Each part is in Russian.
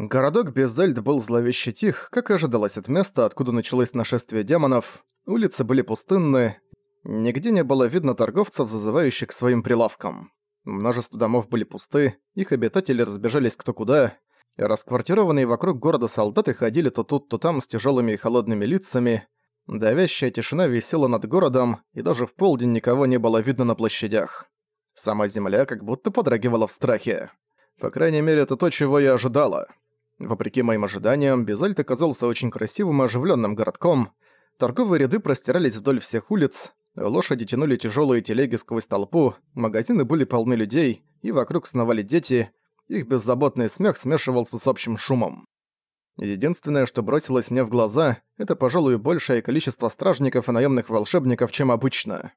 Городок Безельд был зловеще тих, как и ожидалось от места, откуда началось нашествие демонов. Улицы были пустынны, нигде не было видно торговцев, зазывающих к своим прилавкам. Множество домов были пусты, их обитатели разбежались кто куда, расквартированные вокруг города солдаты ходили то тут, то там с тяжелыми и холодными лицами. Давящая тишина висела над городом, и даже в полдень никого не было видно на площадях. Сама земля как будто подрагивала в страхе. По крайней мере, это то, чего я ожидала. Вопреки моим ожиданиям, Безальт оказался очень красивым и оживленным городком. Торговые ряды простирались вдоль всех улиц, лошади тянули тяжелые телеги сквозь толпу, магазины были полны людей, и вокруг сновали дети, их беззаботный смех смешивался с общим шумом. Единственное, что бросилось мне в глаза, это, пожалуй, большее количество стражников и наемных волшебников, чем обычно.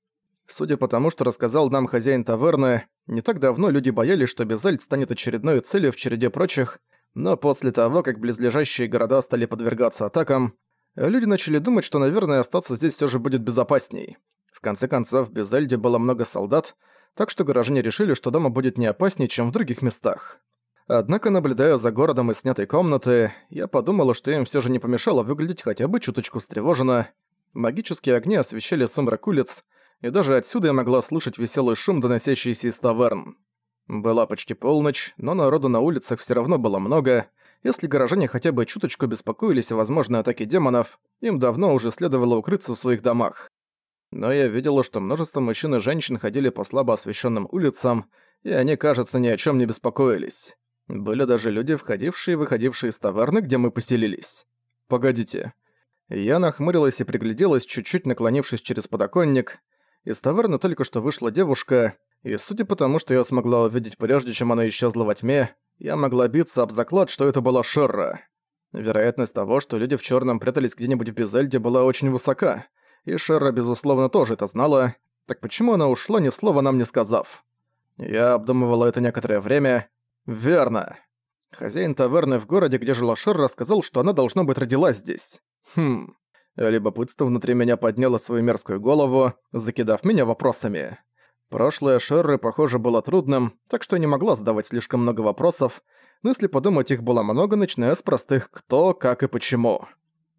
Судя по тому, что рассказал нам хозяин таверны, не так давно люди боялись, что Безальт станет очередной целью в череде прочих, но после того, как близлежащие города стали подвергаться атакам, люди начали думать, что, наверное, остаться здесь все же будет безопасней. В конце концов, в Безельде было много солдат, так что горожане решили, что дома будет не опаснее, чем в других местах. Однако, наблюдая за городом из снятой комнаты, я подумала, что им все же не помешало выглядеть хотя бы чуточку встревоженно. Магические огни освещали сумрак улиц, и даже отсюда я могла слышать веселый шум, доносящийся из таверн. Была почти полночь, но народу на улицах все равно было много. Если горожане хотя бы чуточку беспокоились о возможной атаке демонов, им давно уже следовало укрыться в своих домах. Но я видела, что множество мужчин и женщин ходили по слабо освещенным улицам, и они, кажется, ни о чем не беспокоились. Были даже люди, входившие и выходившие из таверны, где мы поселились. Погодите. Я нахмурилась и пригляделась, чуть-чуть наклонившись через подоконник. Из таверны только что вышла девушка, и судя по тому, что я смогла увидеть прежде, чем она исчезла во тьме, я могла биться об заклад, что это была Шерра. Вероятность того, что люди в черном прятались где-нибудь в Безельде, была очень высока, и Шерра, безусловно, тоже это знала, так почему она ушла, ни слова нам не сказав? Я обдумывала это некоторое время. Верно. Хозяин таверны в городе, где жила Шерра, сказал, что она должна быть родилась здесь. Хм. Любопытство внутри меня подняло свою мерзкую голову, закидав меня вопросами. Прошлое Шерры, похоже, было трудным, так что не могла задавать слишком много вопросов, но если подумать, их было много, начиная с простых «кто», «как» и «почему».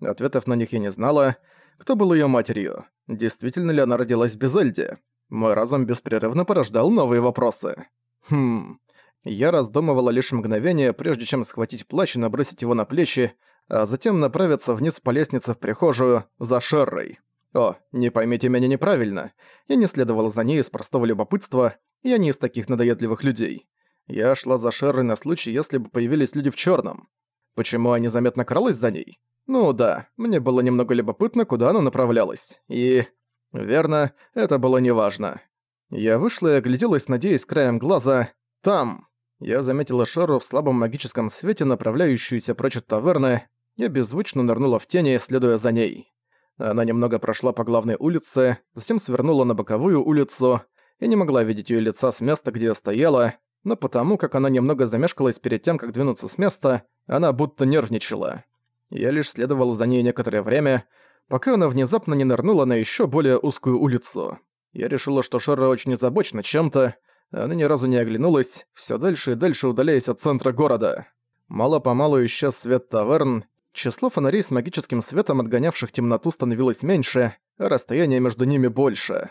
Ответов на них я не знала. Кто был ее матерью? Действительно ли она родилась в Безельде? Мой разум беспрерывно порождал новые вопросы. Хм... Я раздумывала лишь мгновение, прежде чем схватить плащ и набросить его на плечи, а затем направиться вниз по лестнице в прихожую за Шеррой. О, не поймите меня неправильно. Я не следовала за ней из простого любопытства, я не из таких надоедливых людей. Я шла за Шеррой на случай, если бы появились люди в черном. Почему я незаметно кралась за ней? Ну да, мне было немного любопытно, куда она направлялась. И... Верно, это было неважно. Я вышла и огляделась, надеясь краем глаза. Там! Я заметила Шеру в слабом магическом свете, направляющуюся прочь от таверны. Я беззвучно нырнула в тени, следуя за ней. Она немного прошла по главной улице, затем свернула на боковую улицу. Я не могла видеть её лица с места, где я стояла, но потому, как она немного замешкалась перед тем, как двинуться с места, она будто нервничала. Я лишь следовал за ней некоторое время, пока она внезапно не нырнула на ещё более узкую улицу. Я решила, что Шара очень озабочена чем-то, она ни разу не оглянулась, всё дальше и дальше удаляясь от центра города. Мало-помалу исчез свет таверн, Число фонарей с магическим светом, отгонявших темноту, становилось меньше, а расстояние между ними больше.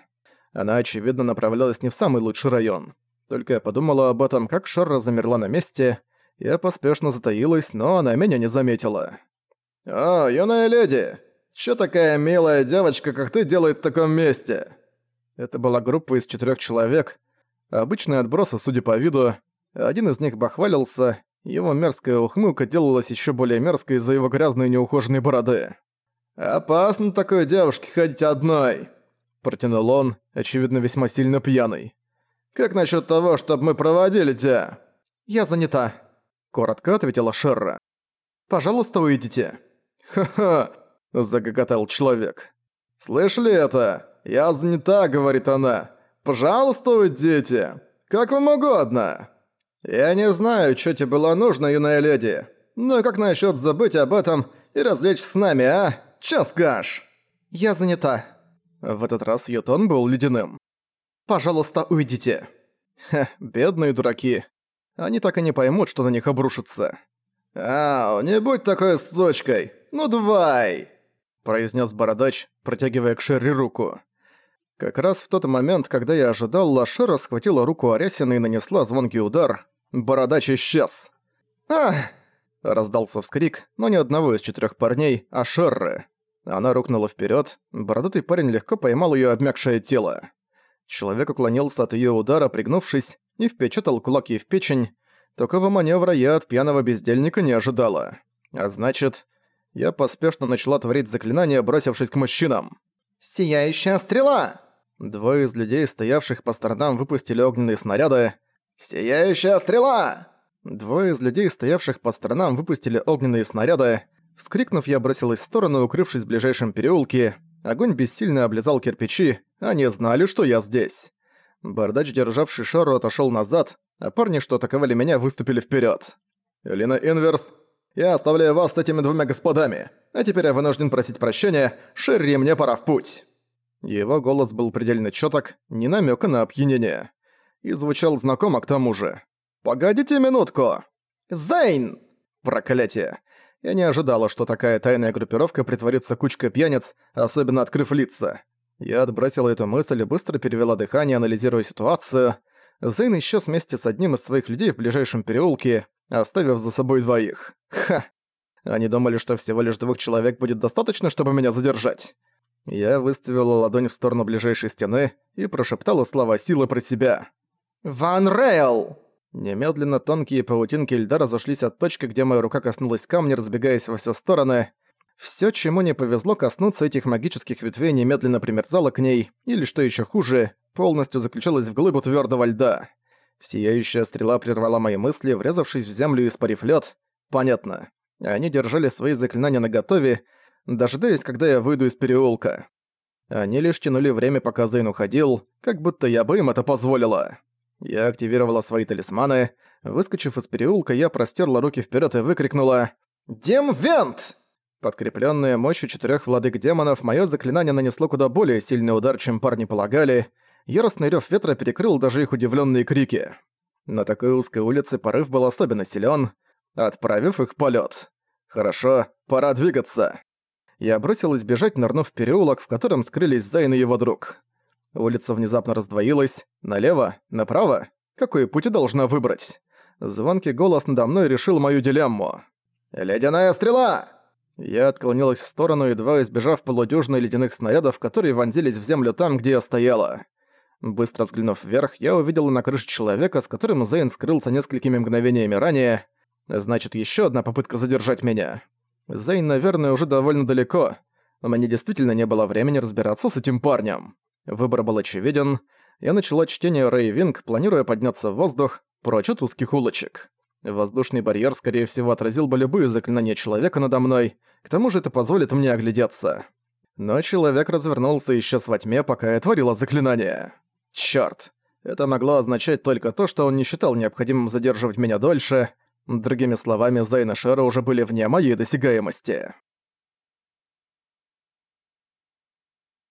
Она, очевидно, направлялась не в самый лучший район. Только я подумала об этом, как Шарра замерла на месте. Я поспешно затаилась, но она меня не заметила. «О, юная леди! Чё такая милая девочка, как ты, делает в таком месте?» Это была группа из четырёх человек. Обычные отбросы, судя по виду. Один из них бахвалился, его мерзкая ухмылка делалась еще более мерзкой из-за его грязной неухоженной бороды. «Опасно такой девушке ходить одной», — протянул он, очевидно весьма сильно пьяный. «Как насчет того, чтобы мы проводили тебя?» «Я занята», — коротко ответила Шерра. «Пожалуйста, уйдите». «Ха-ха», — загоготал человек. «Слышали это? Я занята», — говорит она. «Пожалуйста, уйдите. Как вам угодно». «Я не знаю, что тебе было нужно, юная леди, но как насчет забыть об этом и развлечь с нами, а? Чё скажешь?» «Я занята». В этот раз её тон был ледяным. «Пожалуйста, уйдите». Хе, бедные дураки. Они так и не поймут, что на них обрушится. «Ау, не будь такой сучкой! Ну давай!» произнес бородач, протягивая к Шерри руку. Как раз в тот момент, когда я ожидал, Лашера схватила руку Арясина и нанесла звонкий удар. Бородач исчез. «Ах!» – раздался вскрик, но не одного из четырех парней, а Шерры. Она рухнула вперед. бородатый парень легко поймал ее обмякшее тело. Человек уклонился от ее удара, пригнувшись, и впечатал кулак ей в печень. Такого маневра я от пьяного бездельника не ожидала. А значит, я поспешно начала творить заклинание, бросившись к мужчинам. «Сияющая стрела!» Двое из людей, стоявших по сторонам, выпустили огненные снаряды. «Сияющая стрела!» Двое из людей, стоявших по сторонам, выпустили огненные снаряды. Вскрикнув, я бросилась в сторону, укрывшись в ближайшем переулке. Огонь бессильно облизал кирпичи, они знали, что я здесь. Бардач, державший шару, отошел назад, а парни, что атаковали меня, выступили вперед. «Элина Инверс, я оставляю вас с этими двумя господами, а теперь я вынужден просить прощения, Шерри, мне пора в путь». Его голос был предельно чёток, не намёка на опьянение. И звучал знакомо к тому же. «Погодите минутку!» «Зейн!» Проклятие. Я не ожидала, что такая тайная группировка притворится кучкой пьяниц, особенно открыв лица. Я отбросила эту мысль и быстро перевела дыхание, анализируя ситуацию. Зейн исчез вместе с одним из своих людей в ближайшем переулке, оставив за собой двоих. Ха! Они думали, что всего лишь двух человек будет достаточно, чтобы меня задержать. Я выставила ладонь в сторону ближайшей стены и прошептала слова силы про себя. «Ван Рейл!» Немедленно тонкие паутинки льда разошлись от точки, где моя рука коснулась камня, разбегаясь во все стороны. Всё, чему не повезло коснуться этих магических ветвей, немедленно примерзало к ней, или, что ещё хуже, полностью заключалось в глыбу твёрдого льда. Сияющая стрела прервала мои мысли, врезавшись в землю и испарив лёд. Понятно. Они держали свои заклинания наготове, дожидаясь, когда я выйду из переулка. Они лишь тянули время, пока Зейн уходил, как будто я бы им это позволила. Я активировала свои талисманы. Выскочив из переулка, я простерла руки вперед и выкрикнула «Демвент!». Подкреплённая мощью четырёх владык демонов, моё заклинание нанесло куда более сильный удар, чем парни полагали. Яростный рёв ветра перекрыл даже их удивлённые крики. На такой узкой улице порыв был особенно силён, отправив их в полёт. Хорошо, пора двигаться. Я бросилась бежать, нырнув в переулок, в котором скрылись Зайн и его друг. Улица внезапно раздвоилась. Налево? Направо? Какой путь должна выбрать? Звонкий голос надо мной решил мою дилемму. «Ледяная стрела!» Я отклонилась в сторону, едва избежав полудюжины ледяных снарядов, которые вонзились в землю там, где я стояла. Быстро взглянув вверх, я увидела на крыше человека, с которым Зейн скрылся несколькими мгновениями ранее. Значит, еще одна попытка задержать меня. Зейн, наверное, уже довольно далеко. У меня действительно не было времени разбираться с этим парнем. Выбор был очевиден. Я начала чтение Рэй Винг, планируя подняться в воздух, прочь от узких улочек. Воздушный барьер, скорее всего, отразил бы любые заклинания человека надо мной, к тому же это позволит мне оглядеться. Но человек развернулся еще с во тьме, пока я творила заклинание. Чёрт. Это могло означать только то, что он не считал необходимым задерживать меня дольше. Другими словами, Зайн Шера уже были вне моей досягаемости.